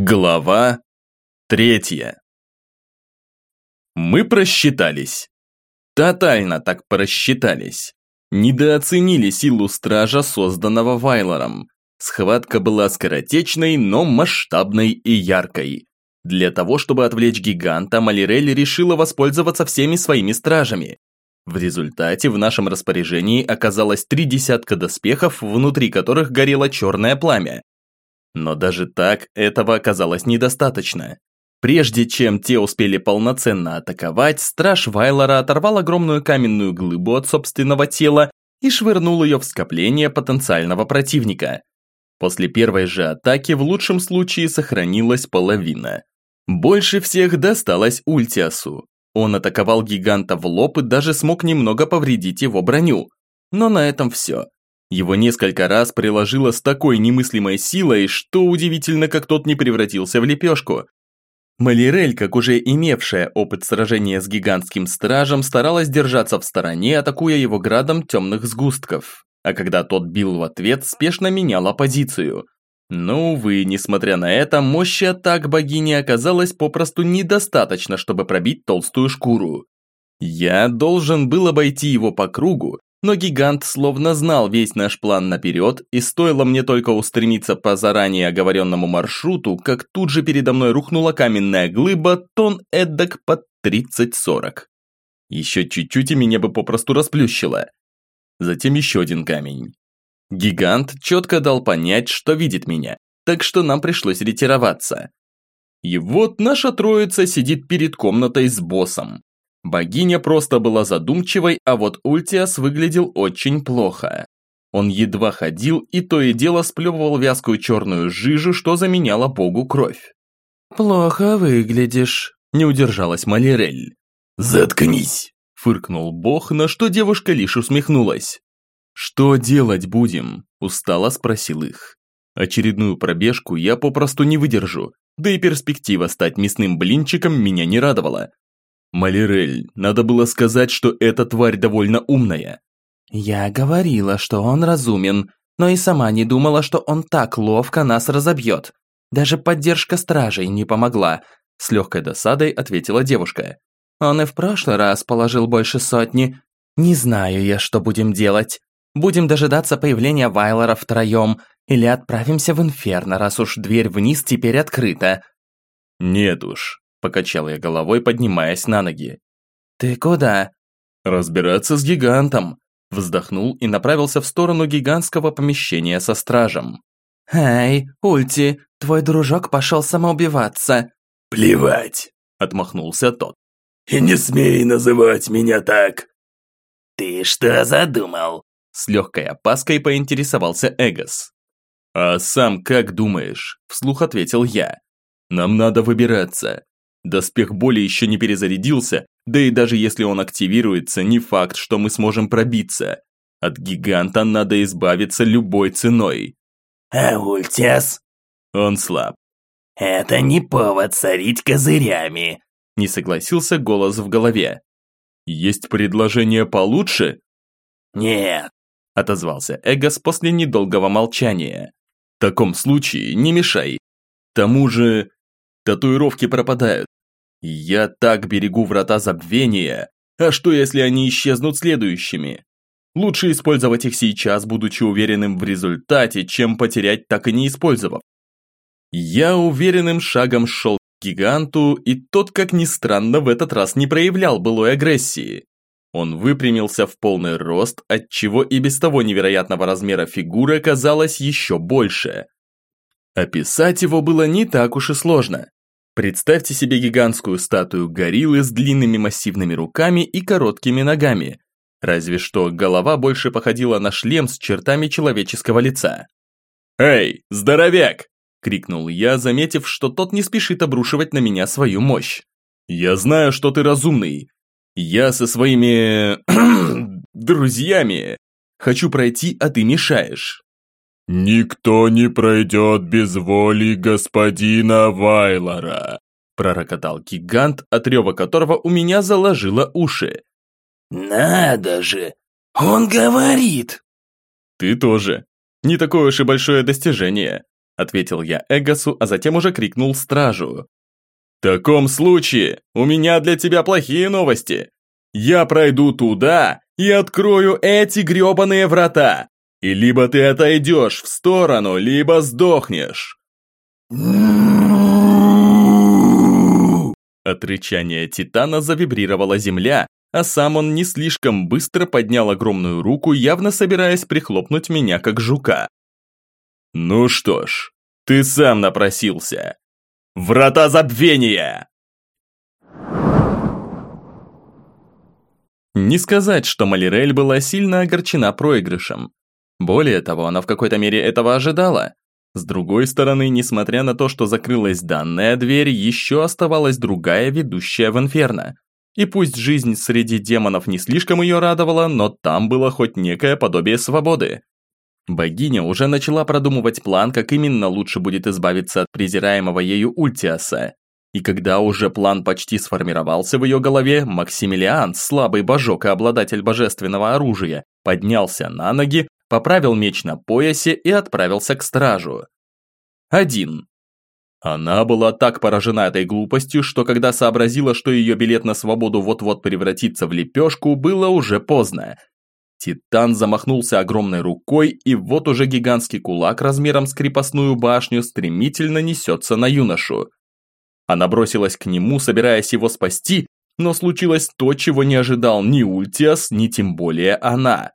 Глава третья. Мы просчитались. Тотально так просчитались. Недооценили силу стража, созданного Вайлором. Схватка была скоротечной, но масштабной и яркой. Для того, чтобы отвлечь гиганта, Малирель решила воспользоваться всеми своими стражами. В результате в нашем распоряжении оказалось три десятка доспехов, внутри которых горело черное пламя. Но даже так этого оказалось недостаточно. Прежде чем те успели полноценно атаковать, страж Вайлора оторвал огромную каменную глыбу от собственного тела и швырнул ее в скопление потенциального противника. После первой же атаки в лучшем случае сохранилась половина. Больше всех досталось Ультиасу. Он атаковал гиганта в лоб и даже смог немного повредить его броню. Но на этом все. Его несколько раз приложило с такой немыслимой силой, что удивительно, как тот не превратился в лепешку. Малирель, как уже имевшая опыт сражения с гигантским стражем, старалась держаться в стороне, атакуя его градом темных сгустков. А когда тот бил в ответ, спешно меняла позицию. Но, увы, несмотря на это, мощи атак богини оказалось попросту недостаточно, чтобы пробить толстую шкуру. Я должен был обойти его по кругу, но гигант словно знал весь наш план наперед, и стоило мне только устремиться по заранее оговоренному маршруту, как тут же передо мной рухнула каменная глыба тон эдак под 30-40. Еще чуть-чуть и меня бы попросту расплющило. Затем еще один камень. Гигант четко дал понять, что видит меня, так что нам пришлось ретироваться. И вот наша троица сидит перед комнатой с боссом. Богиня просто была задумчивой, а вот Ультиас выглядел очень плохо. Он едва ходил и то и дело сплевывал вязкую черную жижу, что заменяло богу кровь. «Плохо выглядишь», – не удержалась Малирель. «Заткнись!» – фыркнул бог, на что девушка лишь усмехнулась. «Что делать будем?» – устало спросил их. Очередную пробежку я попросту не выдержу, да и перспектива стать мясным блинчиком меня не радовала. «Малирель, надо было сказать, что эта тварь довольно умная». «Я говорила, что он разумен, но и сама не думала, что он так ловко нас разобьет. Даже поддержка стражей не помогла», – с легкой досадой ответила девушка. «Он и в прошлый раз положил больше сотни. Не знаю я, что будем делать. Будем дожидаться появления Вайлора втроем или отправимся в Инферно, раз уж дверь вниз теперь открыта». «Нет уж, Покачал я головой, поднимаясь на ноги. «Ты куда?» «Разбираться с гигантом», вздохнул и направился в сторону гигантского помещения со стражем. «Эй, Ульти, твой дружок пошел самоубиваться!» «Плевать!» – отмахнулся тот. «И не смей называть меня так!» «Ты что задумал?» С легкой опаской поинтересовался Эгос. «А сам как думаешь?» – вслух ответил я. «Нам надо выбираться. Доспех боли еще не перезарядился, да и даже если он активируется, не факт, что мы сможем пробиться. От гиганта надо избавиться любой ценой. А Ультес? Он слаб. Это не повод царить козырями. Не согласился голос в голове. Есть предложение получше? Нет. Отозвался Эгос после недолгого молчания. В таком случае не мешай. К тому же татуировки пропадают. Я так берегу врата забвения. А что, если они исчезнут следующими? Лучше использовать их сейчас, будучи уверенным в результате, чем потерять, так и не использовав. Я уверенным шагом шел к гиганту, и тот, как ни странно, в этот раз не проявлял былой агрессии. Он выпрямился в полный рост, отчего и без того невероятного размера фигуры казалось еще больше. Описать его было не так уж и сложно. Представьте себе гигантскую статую гориллы с длинными массивными руками и короткими ногами. Разве что голова больше походила на шлем с чертами человеческого лица. «Эй, здоровяк!» – крикнул я, заметив, что тот не спешит обрушивать на меня свою мощь. «Я знаю, что ты разумный. Я со своими... друзьями хочу пройти, а ты мешаешь. «Никто не пройдет без воли господина Вайлора», пророкотал гигант, от рева которого у меня заложило уши. «Надо же! Он говорит!» «Ты тоже. Не такое уж и большое достижение. ответил я Эгосу, а затем уже крикнул стражу. «В таком случае у меня для тебя плохие новости. Я пройду туда и открою эти грёбаные врата. И либо ты отойдешь в сторону, либо сдохнешь». От рычания Титана завибрировала земля, а сам он не слишком быстро поднял огромную руку, явно собираясь прихлопнуть меня как жука. «Ну что ж, ты сам напросился. Врата забвения!» Не сказать, что Малирель была сильно огорчена проигрышем. Более того, она в какой-то мере этого ожидала. С другой стороны, несмотря на то, что закрылась данная дверь, еще оставалась другая, ведущая в Инферно. И пусть жизнь среди демонов не слишком ее радовала, но там было хоть некое подобие свободы. Богиня уже начала продумывать план, как именно лучше будет избавиться от презираемого ею Ультиаса. И когда уже план почти сформировался в ее голове, Максимилиан, слабый божок и обладатель божественного оружия, поднялся на ноги, поправил меч на поясе и отправился к стражу. Один. Она была так поражена этой глупостью, что когда сообразила, что ее билет на свободу вот-вот превратится в лепешку, было уже поздно. Титан замахнулся огромной рукой, и вот уже гигантский кулак размером с крепостную башню стремительно несется на юношу. Она бросилась к нему, собираясь его спасти, но случилось то, чего не ожидал ни Ультиас, ни тем более она.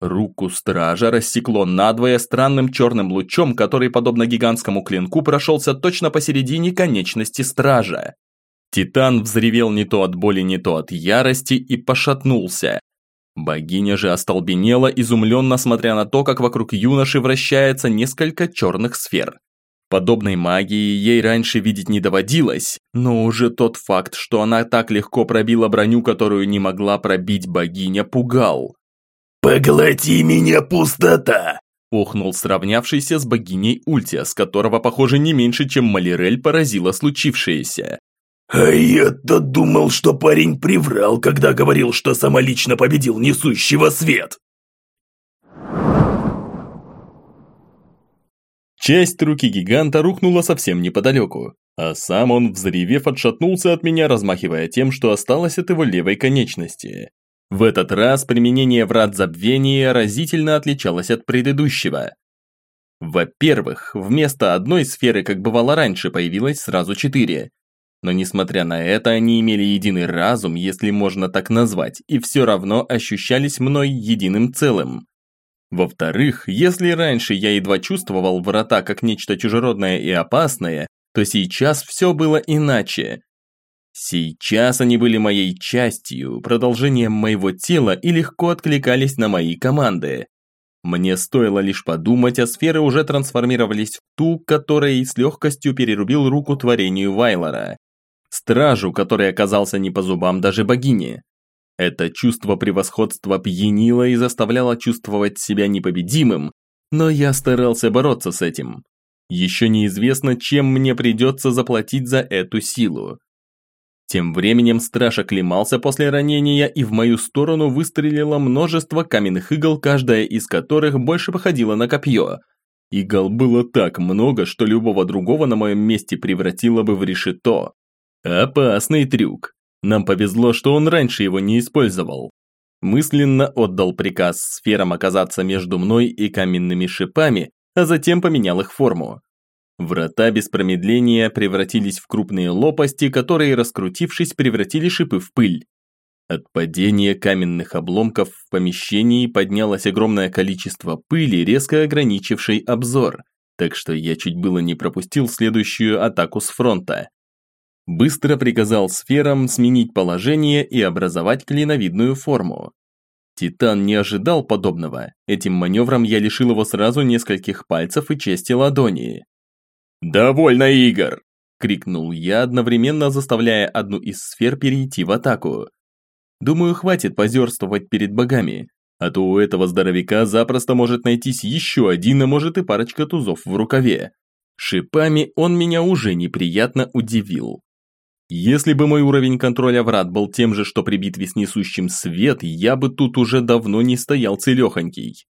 Руку стража рассекло надвое странным черным лучом, который, подобно гигантскому клинку, прошелся точно посередине конечности стража. Титан взревел не то от боли, не то от ярости и пошатнулся. Богиня же остолбенела, изумленно смотря на то, как вокруг юноши вращается несколько черных сфер. Подобной магии ей раньше видеть не доводилось, но уже тот факт, что она так легко пробила броню, которую не могла пробить богиня, пугал. «Поглоти меня, пустота!» Охнул сравнявшийся с богиней Ультиас, которого, похоже, не меньше, чем Малирель поразило случившееся. «А я-то думал, что парень приврал, когда говорил, что самолично победил несущего свет!» Часть руки гиганта рухнула совсем неподалеку, а сам он, взревев, отшатнулся от меня, размахивая тем, что осталось от его левой конечности. В этот раз применение врат забвения разительно отличалось от предыдущего. Во-первых, вместо одной сферы, как бывало раньше, появилось сразу четыре. Но несмотря на это, они имели единый разум, если можно так назвать, и все равно ощущались мной единым целым. Во-вторых, если раньше я едва чувствовал врата как нечто чужеродное и опасное, то сейчас все было иначе. Сейчас они были моей частью, продолжением моего тела и легко откликались на мои команды. Мне стоило лишь подумать, а сферы уже трансформировались в ту, которая с легкостью перерубил руку творению Вайлора. Стражу, который оказался не по зубам даже богине. Это чувство превосходства пьянило и заставляло чувствовать себя непобедимым, но я старался бороться с этим. Еще неизвестно, чем мне придется заплатить за эту силу. Тем временем страж оклемался после ранения и в мою сторону выстрелило множество каменных игл, каждая из которых больше походила на копье. Игл было так много, что любого другого на моем месте превратило бы в решето. Опасный трюк. Нам повезло, что он раньше его не использовал. Мысленно отдал приказ сферам оказаться между мной и каменными шипами, а затем поменял их форму. Врата без промедления превратились в крупные лопасти, которые, раскрутившись, превратили шипы в пыль. От падения каменных обломков в помещении поднялось огромное количество пыли, резко ограничившей обзор, так что я чуть было не пропустил следующую атаку с фронта. Быстро приказал сферам сменить положение и образовать клиновидную форму. Титан не ожидал подобного, этим маневром я лишил его сразу нескольких пальцев и части ладони. «Довольно игр!» – крикнул я, одновременно заставляя одну из сфер перейти в атаку. Думаю, хватит позерствовать перед богами, а то у этого здоровяка запросто может найтись еще один, а может и парочка тузов в рукаве. Шипами он меня уже неприятно удивил. Если бы мой уровень контроля врат был тем же, что при битве с несущим свет, я бы тут уже давно не стоял целехонький.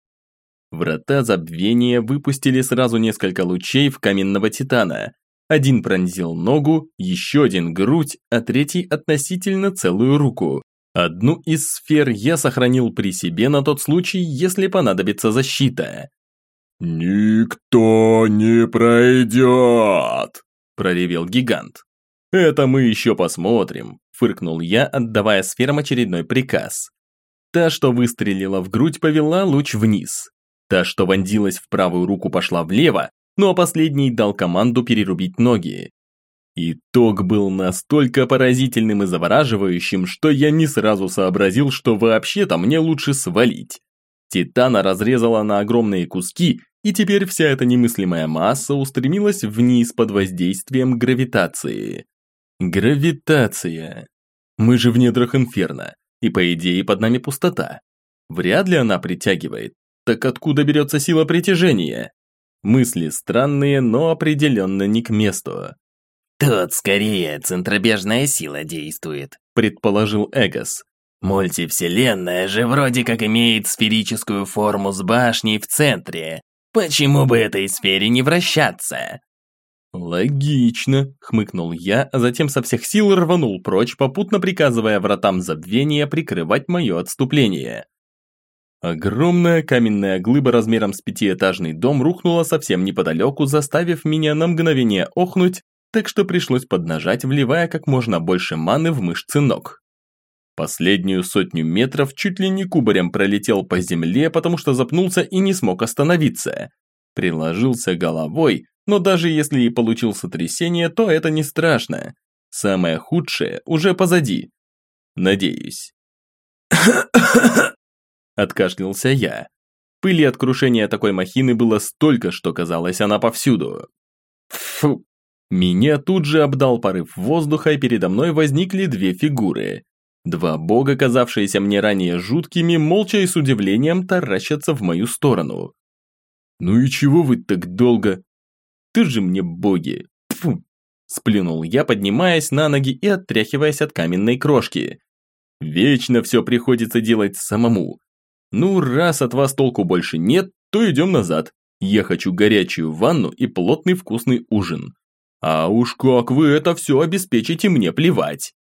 Врата забвения выпустили сразу несколько лучей в каменного титана. Один пронзил ногу, еще один грудь, а третий относительно целую руку. Одну из сфер я сохранил при себе на тот случай, если понадобится защита. «Никто не пройдет!» – проревел гигант. «Это мы еще посмотрим», – фыркнул я, отдавая сферам очередной приказ. Та, что выстрелила в грудь, повела луч вниз. Та, что вонзилась в правую руку, пошла влево, ну а последний дал команду перерубить ноги. Итог был настолько поразительным и завораживающим, что я не сразу сообразил, что вообще-то мне лучше свалить. Титана разрезала на огромные куски, и теперь вся эта немыслимая масса устремилась вниз под воздействием гравитации. Гравитация. Мы же в недрах инферно, и по идее под нами пустота. Вряд ли она притягивает. Так откуда берется сила притяжения? Мысли странные, но определенно не к месту. «Тут скорее центробежная сила действует», – предположил Эгос. «Мультивселенная же вроде как имеет сферическую форму с башней в центре. Почему бы этой сфере не вращаться?» «Логично», – хмыкнул я, а затем со всех сил рванул прочь, попутно приказывая вратам забвения прикрывать мое отступление. Огромная каменная глыба размером с пятиэтажный дом рухнула совсем неподалеку, заставив меня на мгновение охнуть, так что пришлось поднажать, вливая как можно больше маны в мышцы ног. Последнюю сотню метров чуть ли не кубарем пролетел по земле, потому что запнулся и не смог остановиться. Приложился головой, но даже если и получил сотрясение, то это не страшно. Самое худшее уже позади. Надеюсь. Откашлялся я. Пыли от крушения такой махины было столько, что казалось она повсюду. Фу, меня тут же обдал порыв воздуха, и передо мной возникли две фигуры. Два бога, казавшиеся мне ранее жуткими, молча и с удивлением таращатся в мою сторону. «Ну и чего вы так долго?» «Ты же мне боги!» Фу! Сплюнул я, поднимаясь на ноги и оттряхиваясь от каменной крошки. «Вечно все приходится делать самому. Ну, раз от вас толку больше нет, то идем назад. Я хочу горячую ванну и плотный вкусный ужин. А уж как вы это все обеспечите, мне плевать.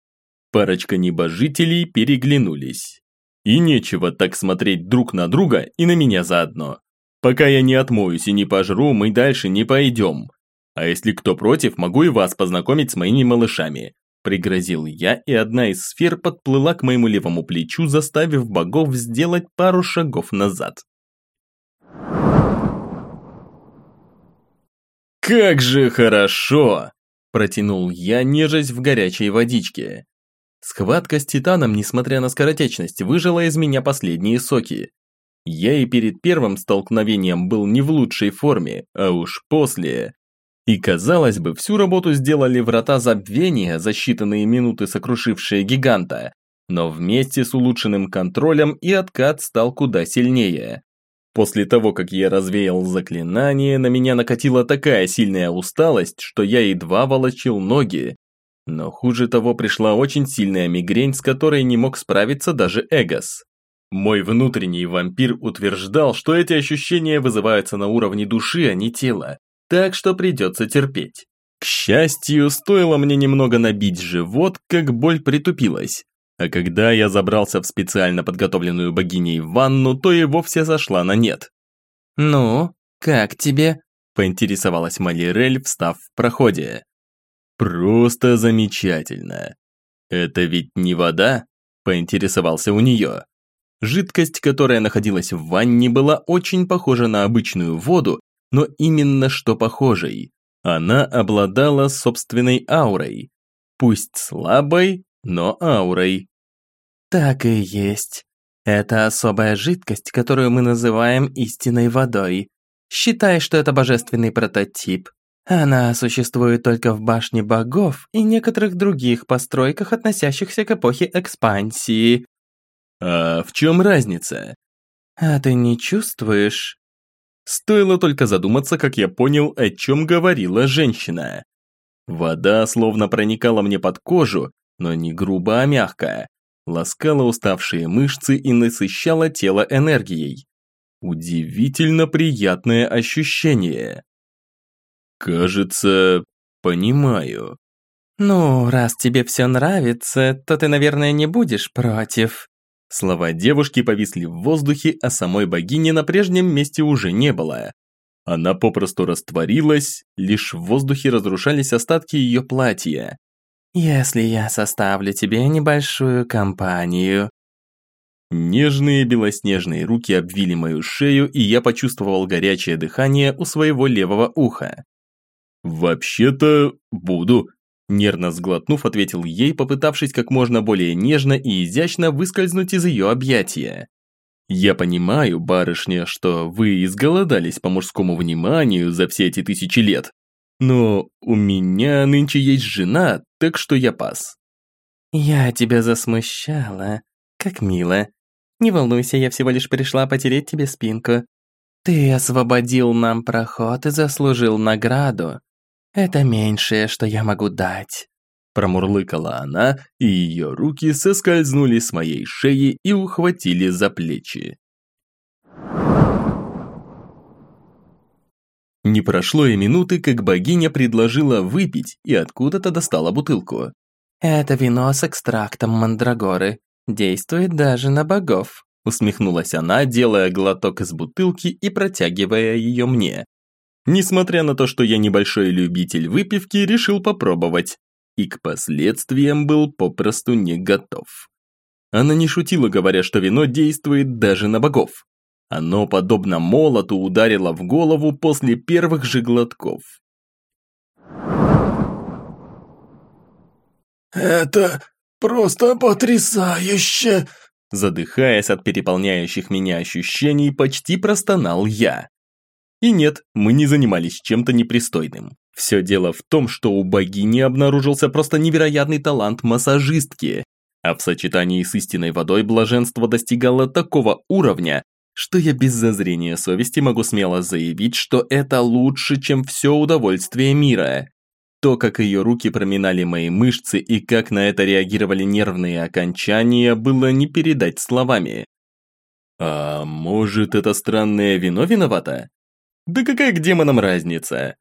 Парочка небожителей переглянулись. И нечего так смотреть друг на друга и на меня заодно. Пока я не отмоюсь и не пожру, мы дальше не пойдем. А если кто против, могу и вас познакомить с моими малышами. Пригрозил я, и одна из сфер подплыла к моему левому плечу, заставив богов сделать пару шагов назад. «Как же хорошо!» – протянул я, нежесть в горячей водичке. Схватка с Титаном, несмотря на скоротечность, выжила из меня последние соки. Я и перед первым столкновением был не в лучшей форме, а уж после. И казалось бы, всю работу сделали врата забвения за считанные минуты сокрушившие гиганта, но вместе с улучшенным контролем и откат стал куда сильнее. После того, как я развеял заклинание, на меня накатила такая сильная усталость, что я едва волочил ноги. Но хуже того пришла очень сильная мигрень, с которой не мог справиться даже Эгос. Мой внутренний вампир утверждал, что эти ощущения вызываются на уровне души, а не тела, так что придется терпеть. К счастью, стоило мне немного набить живот, как боль притупилась. А когда я забрался в специально подготовленную богиней ванну, то и вовсе зашла на нет. «Ну, как тебе?» – поинтересовалась Малирель, встав в проходе. «Просто замечательно. Это ведь не вода?» – поинтересовался у нее. Жидкость, которая находилась в ванне, была очень похожа на обычную воду, но именно что похожей. Она обладала собственной аурой. Пусть слабой, но аурой. Так и есть. Это особая жидкость, которую мы называем истинной водой. Считай, что это божественный прототип. Она существует только в башне богов и некоторых других постройках, относящихся к эпохе экспансии. А в чем разница? А ты не чувствуешь? Стоило только задуматься, как я понял, о чем говорила женщина. Вода словно проникала мне под кожу, но не грубо, а мягко ласкала уставшие мышцы и насыщала тело энергией. Удивительно приятное ощущение. Кажется, понимаю. «Ну, раз тебе все нравится, то ты, наверное, не будешь против». Слова девушки повисли в воздухе, а самой богини на прежнем месте уже не было. Она попросту растворилась, лишь в воздухе разрушались остатки ее платья. «Если я составлю тебе небольшую компанию». Нежные белоснежные руки обвили мою шею, и я почувствовал горячее дыхание у своего левого уха. «Вообще-то буду», – нервно сглотнув, ответил ей, попытавшись как можно более нежно и изящно выскользнуть из ее объятия. Я понимаю, барышня, что вы изголодались по мужскому вниманию за все эти тысячи лет. Но у меня нынче есть жена, так что я пас. Я тебя засмущала. Как мило. Не волнуйся, я всего лишь пришла потереть тебе спинку. Ты освободил нам проход и заслужил награду. Это меньшее, что я могу дать. Промурлыкала она, и ее руки соскользнули с моей шеи и ухватили за плечи. Не прошло и минуты, как богиня предложила выпить и откуда-то достала бутылку. «Это вино с экстрактом мандрагоры. Действует даже на богов», усмехнулась она, делая глоток из бутылки и протягивая ее мне. Несмотря на то, что я небольшой любитель выпивки, решил попробовать и к последствиям был попросту не готов. Она не шутила, говоря, что вино действует даже на богов. Оно, подобно молоту, ударило в голову после первых же глотков. «Это просто потрясающе!» Задыхаясь от переполняющих меня ощущений, почти простонал я. И нет, мы не занимались чем-то непристойным. Все дело в том, что у богини обнаружился просто невероятный талант массажистки, а в сочетании с истинной водой блаженство достигало такого уровня, что я без зазрения совести могу смело заявить, что это лучше, чем все удовольствие мира. То, как ее руки проминали мои мышцы и как на это реагировали нервные окончания, было не передать словами. А может, это странное вино виновато? Да какая к демонам разница?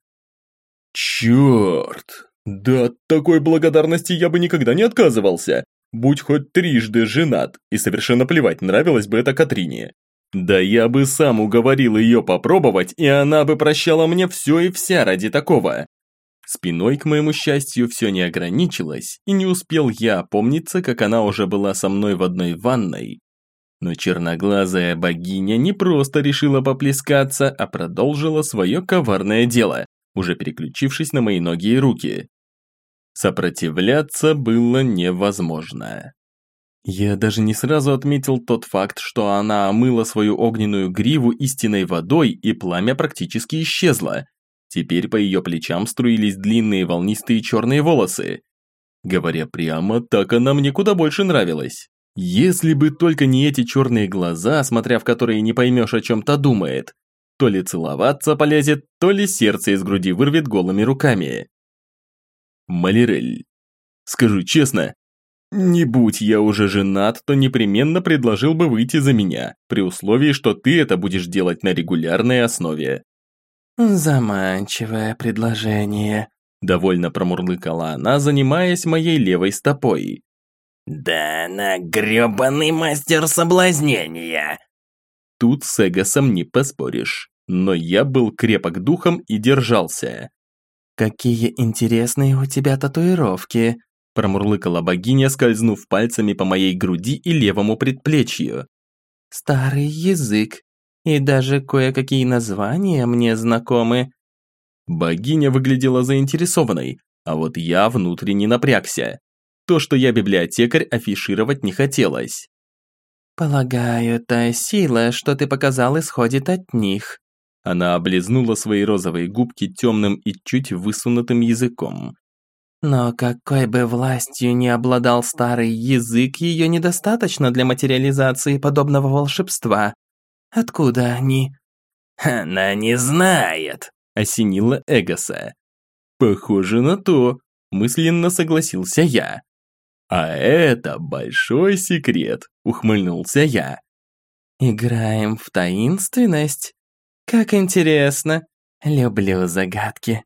Черт! Да от такой благодарности я бы никогда не отказывался, будь хоть трижды женат, и совершенно плевать, нравилось бы это Катрине. Да я бы сам уговорил ее попробовать, и она бы прощала мне все и вся ради такого. Спиной, к моему счастью, все не ограничилось, и не успел я опомниться, как она уже была со мной в одной ванной. Но черноглазая богиня не просто решила поплескаться, а продолжила свое коварное дело уже переключившись на мои ноги и руки. Сопротивляться было невозможно. Я даже не сразу отметил тот факт, что она омыла свою огненную гриву истинной водой, и пламя практически исчезло. Теперь по ее плечам струились длинные волнистые черные волосы. Говоря прямо, так она мне куда больше нравилась. Если бы только не эти черные глаза, смотря в которые не поймешь, о чем-то думает. То ли целоваться полезет, то ли сердце из груди вырвет голыми руками. Малирель. Скажу честно, не будь я уже женат, то непременно предложил бы выйти за меня, при условии, что ты это будешь делать на регулярной основе. Заманчивое предложение, довольно промурлыкала она, занимаясь моей левой стопой. Да она грёбаный мастер соблазнения. Тут с Эгосом не поспоришь но я был крепок духом и держался. «Какие интересные у тебя татуировки!» промурлыкала богиня, скользнув пальцами по моей груди и левому предплечью. «Старый язык, и даже кое-какие названия мне знакомы». Богиня выглядела заинтересованной, а вот я внутренне напрягся. То, что я библиотекарь, афишировать не хотелось. «Полагаю, та сила, что ты показал, исходит от них», она облизнула свои розовые губки темным и чуть высунутым языком. Но какой бы властью ни обладал старый язык, ее недостаточно для материализации подобного волшебства. Откуда они? Она не знает, осенила Эгоса. Похоже на то, мысленно согласился я. А это большой секрет, ухмыльнулся я. Играем в таинственность? Как интересно. Люблю загадки.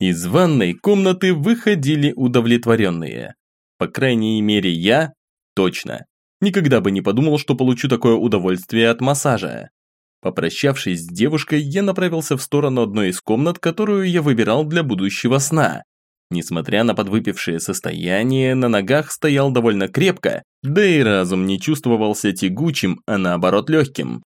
Из ванной комнаты выходили удовлетворенные. По крайней мере, я точно. Никогда бы не подумал, что получу такое удовольствие от массажа. Попрощавшись с девушкой, я направился в сторону одной из комнат, которую я выбирал для будущего сна. Несмотря на подвыпившее состояние, на ногах стоял довольно крепко, да и разум не чувствовался тягучим, а наоборот легким.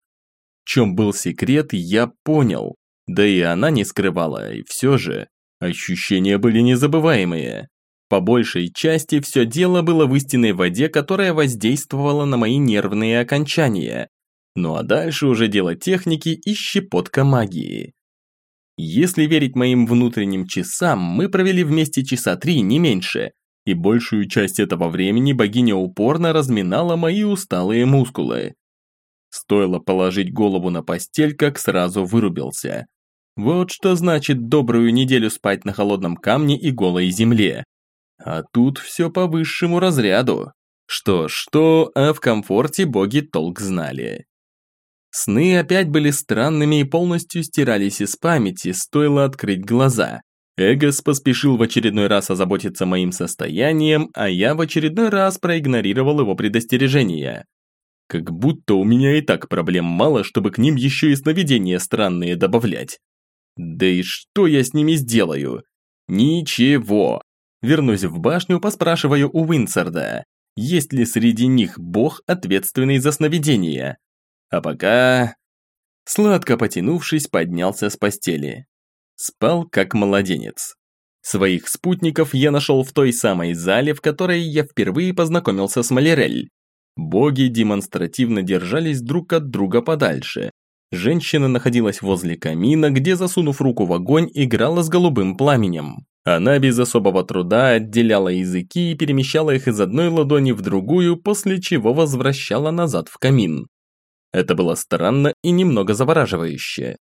В чем был секрет, я понял. Да и она не скрывала, и все же ощущения были незабываемые. По большей части все дело было в истинной воде, которая воздействовала на мои нервные окончания. Ну а дальше уже дело техники и щепотка магии. Если верить моим внутренним часам, мы провели вместе часа три, не меньше, и большую часть этого времени богиня упорно разминала мои усталые мускулы. Стоило положить голову на постель, как сразу вырубился. Вот что значит добрую неделю спать на холодном камне и голой земле. А тут все по высшему разряду. Что-что, а в комфорте боги толк знали. Сны опять были странными и полностью стирались из памяти, стоило открыть глаза. Эгос поспешил в очередной раз озаботиться моим состоянием, а я в очередной раз проигнорировал его предостережения. Как будто у меня и так проблем мало, чтобы к ним еще и сновидения странные добавлять. Да и что я с ними сделаю? Ничего. Вернусь в башню, поспрашиваю у Уинсарда, есть ли среди них бог, ответственный за сновидения. А пока... Сладко потянувшись, поднялся с постели. Спал как младенец. Своих спутников я нашел в той самой зале, в которой я впервые познакомился с Малерель. Боги демонстративно держались друг от друга подальше. Женщина находилась возле камина, где, засунув руку в огонь, играла с голубым пламенем. Она без особого труда отделяла языки и перемещала их из одной ладони в другую, после чего возвращала назад в камин. Это было странно и немного завораживающе.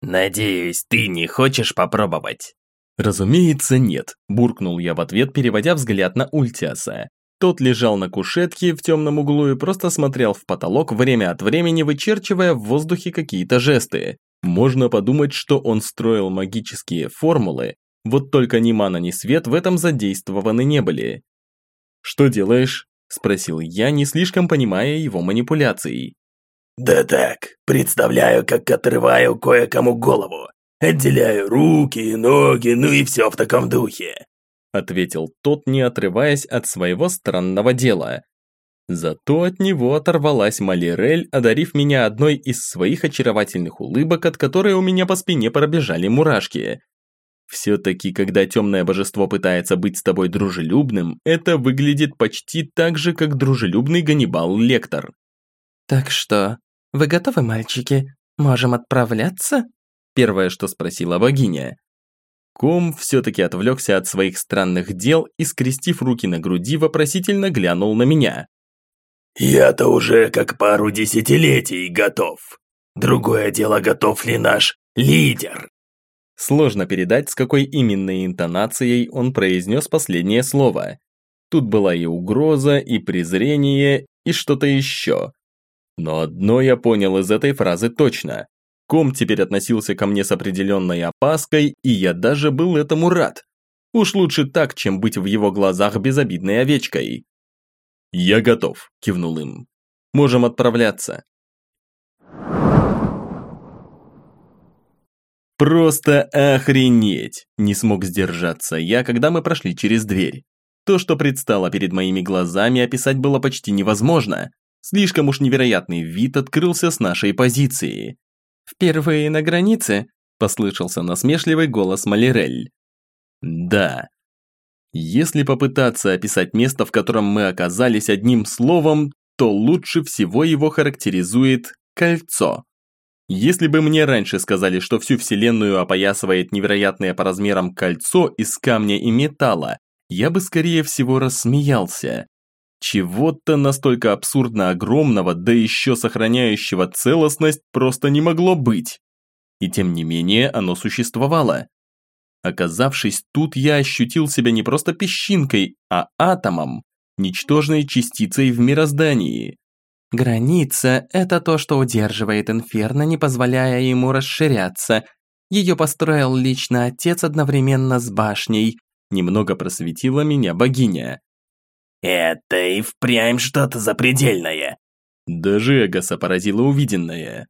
«Надеюсь, ты не хочешь попробовать?» «Разумеется, нет», – буркнул я в ответ, переводя взгляд на Ультиаса. Тот лежал на кушетке в темном углу и просто смотрел в потолок, время от времени вычерчивая в воздухе какие-то жесты. Можно подумать, что он строил магические формулы, вот только ни мана, ни свет в этом задействованы не были. «Что делаешь?» – спросил я, не слишком понимая его манипуляций. «Да так, представляю, как отрываю кое-кому голову. Отделяю руки, ноги, ну и все в таком духе», ответил тот, не отрываясь от своего странного дела. Зато от него оторвалась Малирель, одарив меня одной из своих очаровательных улыбок, от которой у меня по спине пробежали мурашки. Все-таки, когда темное божество пытается быть с тобой дружелюбным, это выглядит почти так же, как дружелюбный Ганнибал Лектор. «Так что, вы готовы, мальчики? Можем отправляться?» Первое, что спросила богиня. Ком все-таки отвлекся от своих странных дел и, скрестив руки на груди, вопросительно глянул на меня. «Я-то уже как пару десятилетий готов. Другое дело, готов ли наш лидер?» Сложно передать, с какой именно интонацией он произнес последнее слово. Тут была и угроза, и презрение, и что-то еще. Но одно я понял из этой фразы точно. Ком теперь относился ко мне с определенной опаской, и я даже был этому рад. Уж лучше так, чем быть в его глазах безобидной овечкой. «Я готов», – кивнул им. «Можем отправляться». Просто охренеть! Не смог сдержаться я, когда мы прошли через дверь. То, что предстало перед моими глазами, описать было почти невозможно. Слишком уж невероятный вид открылся с нашей позиции. «Впервые на границе?» – послышался насмешливый голос Малирель. «Да. Если попытаться описать место, в котором мы оказались одним словом, то лучше всего его характеризует кольцо. Если бы мне раньше сказали, что всю Вселенную опоясывает невероятное по размерам кольцо из камня и металла, я бы скорее всего рассмеялся. Чего-то настолько абсурдно огромного, да еще сохраняющего целостность, просто не могло быть. И тем не менее оно существовало. Оказавшись тут, я ощутил себя не просто песчинкой, а атомом. ничтожной частицей в мироздании. Граница – это то, что удерживает Инферно, не позволяя ему расширяться. Ее построил лично отец одновременно с башней. Немного просветила меня богиня. «Это и впрямь что-то запредельное!» Даже Эгоса поразило увиденное.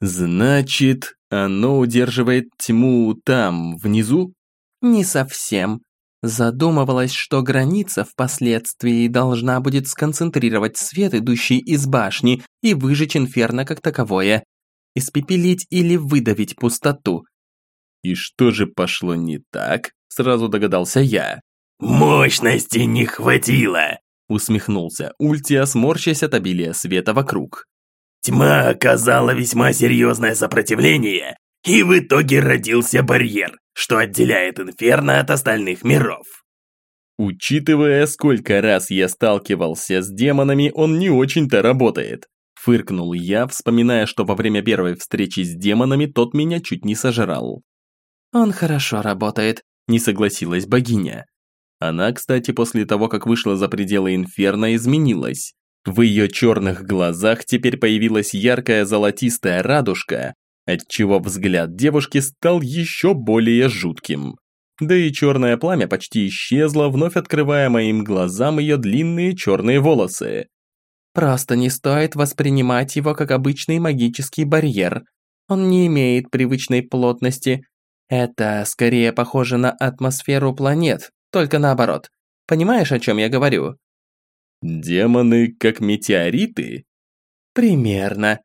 «Значит, оно удерживает тьму там, внизу?» «Не совсем. Задумывалось, что граница впоследствии должна будет сконцентрировать свет, идущий из башни, и выжечь инферно как таковое. Испепелить или выдавить пустоту. «И что же пошло не так?» – сразу догадался я. «Мощности не хватило!» – усмехнулся Ультия, сморщась от обилия света вокруг. Тьма оказала весьма серьезное сопротивление, и в итоге родился барьер, что отделяет Инферно от остальных миров. Учитывая, сколько раз я сталкивался с демонами, он не очень-то работает. Фыркнул я, вспоминая, что во время первой встречи с демонами тот меня чуть не сожрал. «Он хорошо работает», – не согласилась богиня. Она, кстати, после того, как вышла за пределы Инферно, изменилась. В ее черных глазах теперь появилась яркая золотистая радужка, отчего взгляд девушки стал еще более жутким. Да и черное пламя почти исчезло, вновь открывая моим глазам ее длинные черные волосы. Просто не стоит воспринимать его как обычный магический барьер. Он не имеет привычной плотности. Это скорее похоже на атмосферу планет, только наоборот. Понимаешь, о чем я говорю? Демоны как метеориты? Примерно.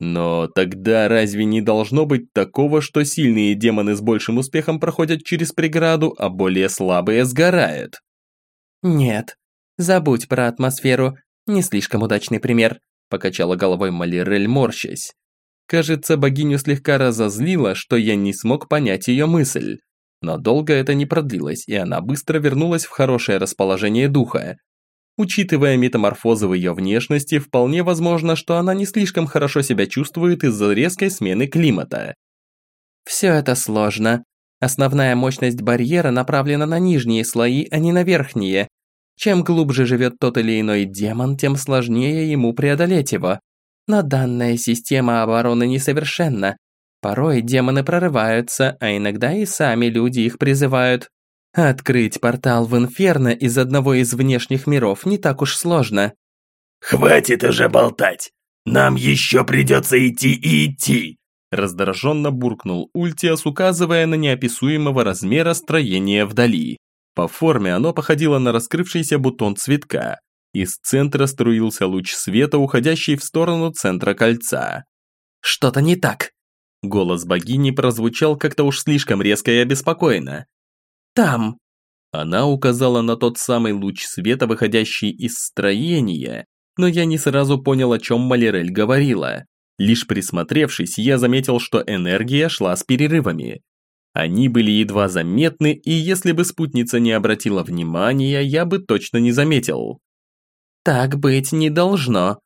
Но тогда разве не должно быть такого, что сильные демоны с большим успехом проходят через преграду, а более слабые сгорают? Нет. Забудь про атмосферу. Не слишком удачный пример, покачала головой Малирель, морщась. Кажется, богиню слегка разозлило, что я не смог понять ее мысль. Но долго это не продлилось, и она быстро вернулась в хорошее расположение духа. Учитывая метаморфозы в ее внешности, вполне возможно, что она не слишком хорошо себя чувствует из-за резкой смены климата. Все это сложно. Основная мощность барьера направлена на нижние слои, а не на верхние. Чем глубже живет тот или иной демон, тем сложнее ему преодолеть его. Но данная система обороны несовершенна. Порой демоны прорываются, а иногда и сами люди их призывают. Открыть портал в Инферно из одного из внешних миров не так уж сложно. «Хватит уже болтать! Нам еще придется идти и идти!» Раздраженно буркнул Ультиас, указывая на неописуемого размера строение вдали. По форме оно походило на раскрывшийся бутон цветка. Из центра струился луч света, уходящий в сторону центра кольца. «Что-то не так!» Голос богини прозвучал как-то уж слишком резко и обеспокоенно. Там!» Она указала на тот самый луч света, выходящий из строения, но я не сразу понял, о чем Малерель говорила. Лишь присмотревшись, я заметил, что энергия шла с перерывами. Они были едва заметны, и если бы спутница не обратила внимания, я бы точно не заметил. «Так быть не должно».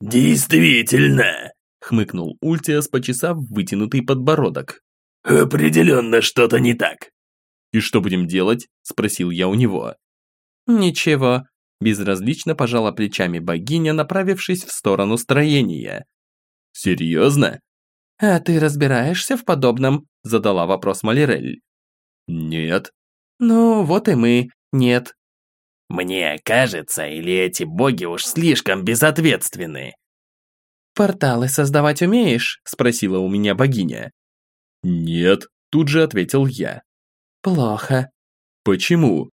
«Действительно», — хмыкнул Ультиас, почесав вытянутый подбородок. «Определенно что-то не так». «И что будем делать?» – спросил я у него. «Ничего», – безразлично пожала плечами богиня, направившись в сторону строения. «Серьезно?» «А ты разбираешься в подобном?» – задала вопрос Малирель. «Нет». «Ну, вот и мы. Нет». «Мне кажется, или эти боги уж слишком безответственны?» «Порталы создавать умеешь?» – спросила у меня богиня. «Нет», – тут же ответил я. Плохо. Почему?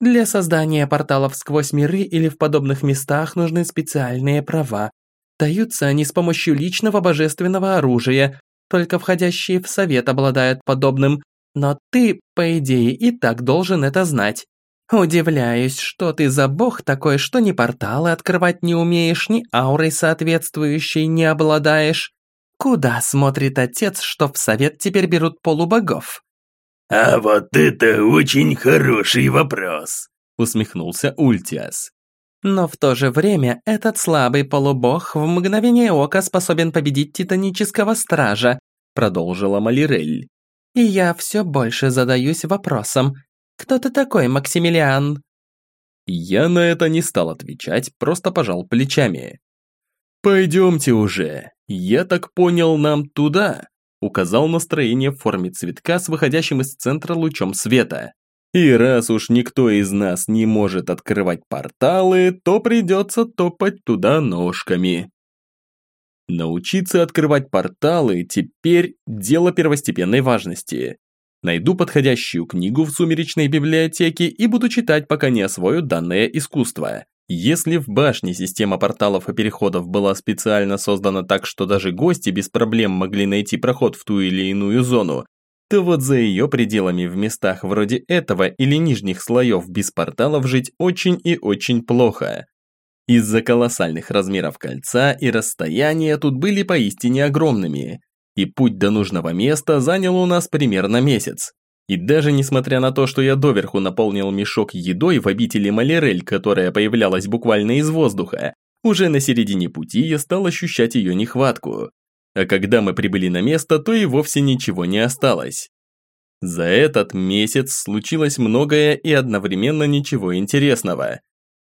Для создания порталов сквозь миры или в подобных местах нужны специальные права. Даются они с помощью личного божественного оружия, только входящие в совет обладают подобным, но ты, по идее, и так должен это знать. Удивляюсь, что ты за бог такой, что ни порталы открывать не умеешь, ни аурой соответствующей не обладаешь. Куда смотрит отец, что в совет теперь берут полубогов? «А вот это очень хороший вопрос», — усмехнулся Ультиас. Но в то же время этот слабый полубог в мгновение ока способен победить титанического стража, продолжила Малирель. И я все больше задаюсь вопросом, кто ты такой, Максимилиан? Я на это не стал отвечать, просто пожал плечами. «Пойдемте уже, я так понял, нам туда», указал настроение в форме цветка с выходящим из центра лучом света. И раз уж никто из нас не может открывать порталы, то придется топать туда ножками. Научиться открывать порталы теперь дело первостепенной важности. Найду подходящую книгу в сумеречной библиотеке и буду читать, пока не освою данное искусство. Если в башне система порталов и переходов была специально создана так, что даже гости без проблем могли найти проход в ту или иную зону, то вот за ее пределами в местах вроде этого или нижних слоев без порталов жить очень и очень плохо. Из-за колоссальных размеров кольца и расстояния тут были поистине огромными, и путь до нужного места занял у нас примерно месяц. И даже несмотря на то, что я доверху наполнил мешок едой в обители Малерель, которая появлялась буквально из воздуха, уже на середине пути я стал ощущать ее нехватку а когда мы прибыли на место, то и вовсе ничего не осталось. За этот месяц случилось многое и одновременно ничего интересного.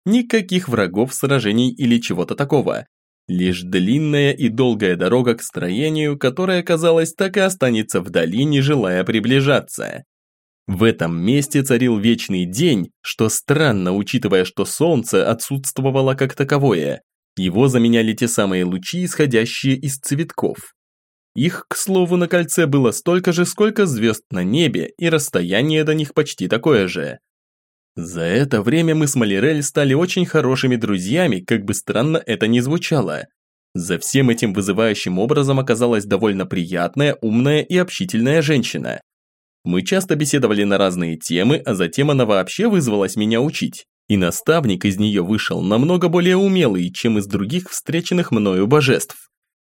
Никаких врагов, сражений или чего-то такого. Лишь длинная и долгая дорога к строению, которая, казалось, так и останется вдали, не желая приближаться. В этом месте царил вечный день, что странно, учитывая, что солнце отсутствовало как таковое, его заменяли те самые лучи, исходящие из цветков. Их, к слову, на кольце было столько же, сколько звезд на небе, и расстояние до них почти такое же. За это время мы с Малирель стали очень хорошими друзьями, как бы странно это ни звучало. За всем этим вызывающим образом оказалась довольно приятная, умная и общительная женщина. Мы часто беседовали на разные темы, а затем она вообще вызвалась меня учить. И наставник из нее вышел намного более умелый, чем из других встреченных мною божеств.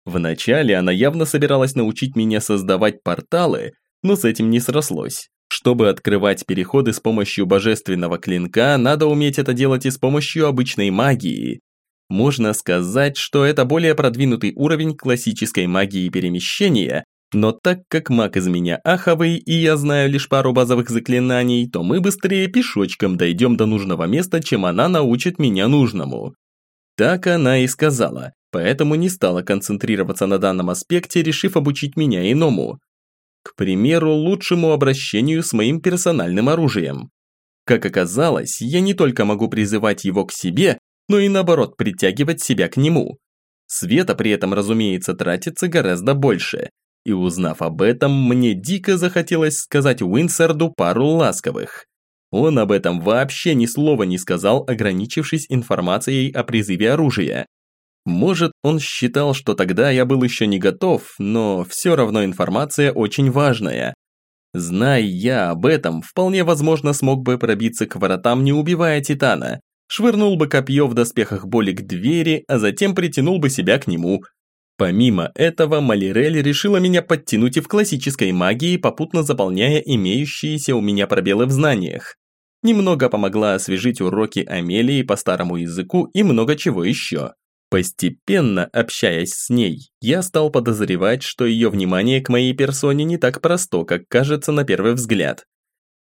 Вначале она явно собиралась научить меня создавать порталы, но с этим не срослось. Чтобы открывать переходы с помощью божественного клинка, надо уметь это делать и с помощью обычной магии. Можно сказать, что это более продвинутый уровень классической магии перемещения, но так как маг из меня аховый, и я знаю лишь пару базовых заклинаний, то мы быстрее пешочком дойдем до нужного места, чем она научит меня нужному. Так она и сказала, поэтому не стала концентрироваться на данном аспекте, решив обучить меня иному. К примеру, лучшему обращению с моим персональным оружием. Как оказалось, я не только могу призывать его к себе, но и наоборот притягивать себя к нему. Света при этом, разумеется, тратится гораздо больше – и узнав об этом, мне дико захотелось сказать Уинсарду пару ласковых. Он об этом вообще ни слова не сказал, ограничившись информацией о призыве оружия. Может, он считал, что тогда я был еще не готов, но все равно информация очень важная. Зная я об этом, вполне возможно смог бы пробиться к воротам, не убивая Титана. Швырнул бы копье в доспехах боли к двери, а затем притянул бы себя к нему – Помимо этого, Малирель решила меня подтянуть и в классической магии, попутно заполняя имеющиеся у меня пробелы в знаниях. Немного помогла освежить уроки Амелии по старому языку и много чего еще. Постепенно, общаясь с ней, я стал подозревать, что ее внимание к моей персоне не так просто, как кажется на первый взгляд.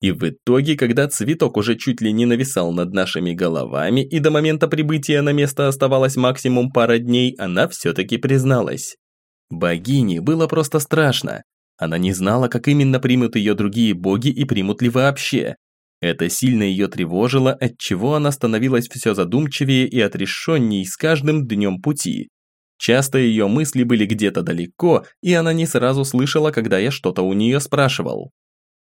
И в итоге, когда цветок уже чуть ли не нависал над нашими головами и до момента прибытия на место оставалось максимум пара дней, она все-таки призналась. Богине было просто страшно. Она не знала, как именно примут ее другие боги и примут ли вообще. Это сильно ее тревожило, отчего она становилась все задумчивее и отрешенней с каждым днем пути. Часто ее мысли были где-то далеко, и она не сразу слышала, когда я что-то у нее спрашивал.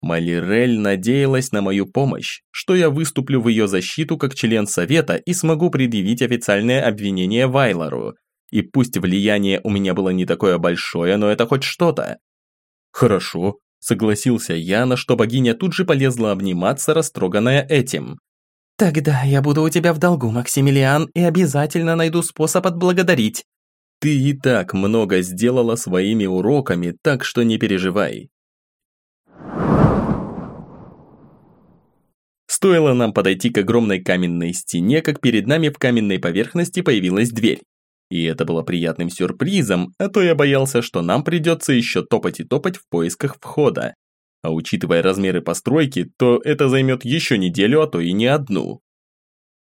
Малирель надеялась на мою помощь, что я выступлю в ее защиту как член совета и смогу предъявить официальное обвинение Вайлору. И пусть влияние у меня было не такое большое, но это хоть что-то. Хорошо, согласился я, на что богиня тут же полезла обниматься, растроганная этим. «Тогда я буду у тебя в долгу, Максимилиан, и обязательно найду способ отблагодарить». «Ты и так много сделала своими уроками, так что не переживай. Стоило нам подойти к огромной каменной стене, как перед нами в каменной поверхности появилась дверь. И это было приятным сюрпризом, а то я боялся, что нам придется еще топать и топать в поисках входа. А учитывая размеры постройки, то это займет еще неделю, а то и не одну.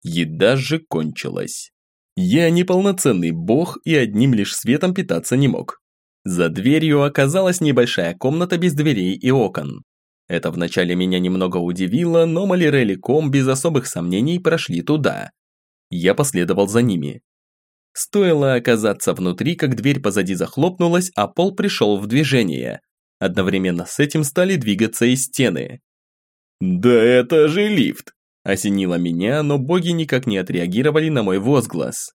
Еда же кончилась. Я неполноценный бог и одним лишь светом питаться не мог. За дверью оказалась небольшая комната без дверей и окон. Это вначале меня немного удивило, но Малирель и Ком без особых сомнений прошли туда. Я последовал за ними. Стоило оказаться внутри, как дверь позади захлопнулась, а пол пришел в движение. Одновременно с этим стали двигаться и стены. «Да это же лифт!» – осенило меня, но боги никак не отреагировали на мой возглас.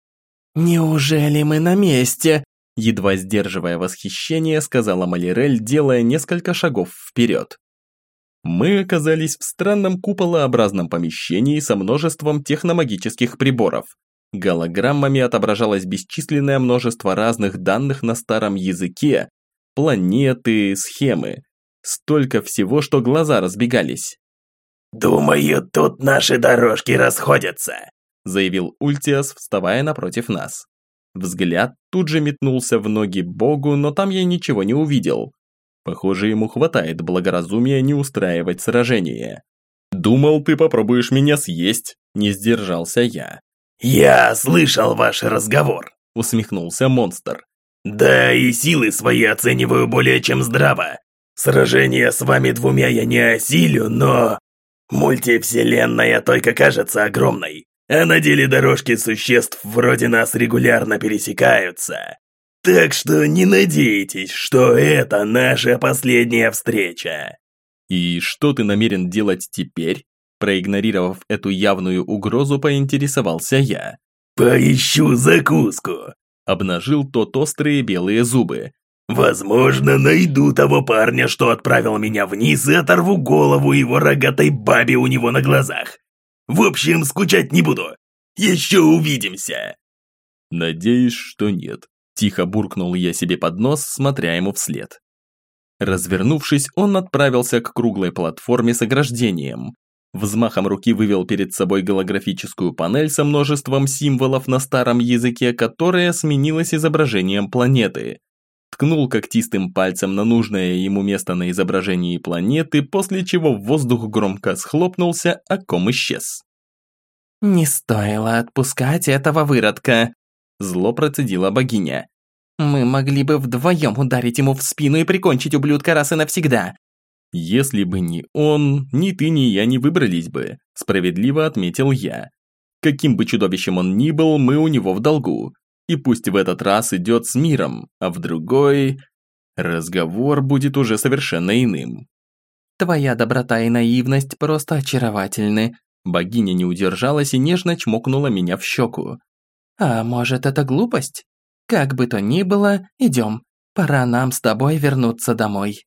«Неужели мы на месте?» Едва сдерживая восхищение, сказала Малирель, делая несколько шагов вперед. Мы оказались в странном куполообразном помещении со множеством техномагических приборов. Голограммами отображалось бесчисленное множество разных данных на старом языке, планеты, схемы. Столько всего, что глаза разбегались. «Думаю, тут наши дорожки расходятся», заявил Ультиас, вставая напротив нас. Взгляд тут же метнулся в ноги Богу, но там я ничего не увидел. Похоже, ему хватает благоразумия не устраивать сражение. «Думал, ты попробуешь меня съесть», – не сдержался я. «Я слышал ваш разговор», – усмехнулся монстр. «Да и силы свои оцениваю более чем здраво. Сражение с вами двумя я не осилю, но... Мультивселенная только кажется огромной. А на деле дорожки существ вроде нас регулярно пересекаются. Так что не надейтесь, что это наша последняя встреча. И что ты намерен делать теперь? Проигнорировав эту явную угрозу, поинтересовался я. «Поищу закуску», – обнажил тот острые белые зубы. «Возможно, найду того парня, что отправил меня вниз, и оторву голову его рогатой бабе у него на глазах. В общем, скучать не буду. Еще увидимся!» «Надеюсь, что нет», – тихо буркнул я себе под нос, смотря ему вслед. Развернувшись, он отправился к круглой платформе с ограждением. Взмахом руки вывел перед собой голографическую панель со множеством символов на старом языке, которая сменилась изображением планеты. Ткнул когтистым пальцем на нужное ему место на изображении планеты, после чего воздух громко схлопнулся, а ком исчез. «Не стоило отпускать этого выродка», – зло процедила богиня. «Мы могли бы вдвоем ударить ему в спину и прикончить ублюдка раз и навсегда». «Если бы не он, ни ты, ни я не выбрались бы», – справедливо отметил я. «Каким бы чудовищем он ни был, мы у него в долгу. И пусть в этот раз идет с миром, а в другой... Разговор будет уже совершенно иным. Твоя доброта и наивность просто очаровательны. Богиня не удержалась и нежно чмокнула меня в щеку. А может, это глупость? Как бы то ни было, идем. Пора нам с тобой вернуться домой.